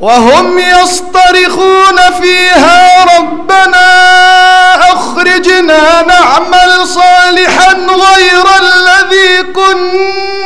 وهم يصطرخون فيها ربنا أخرجنا نعمل صالحا غير الذي كنا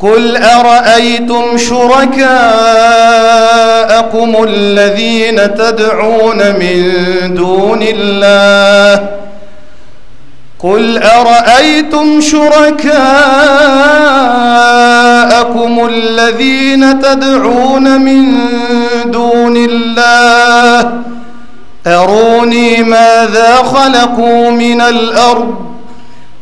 قل أرأيتم شركاءكم الذين تدعون من دون الله؟ قل أرأيتم شركاءكم الذين تدعون من دون الله؟ أروني ماذا خلقوا من الأرض؟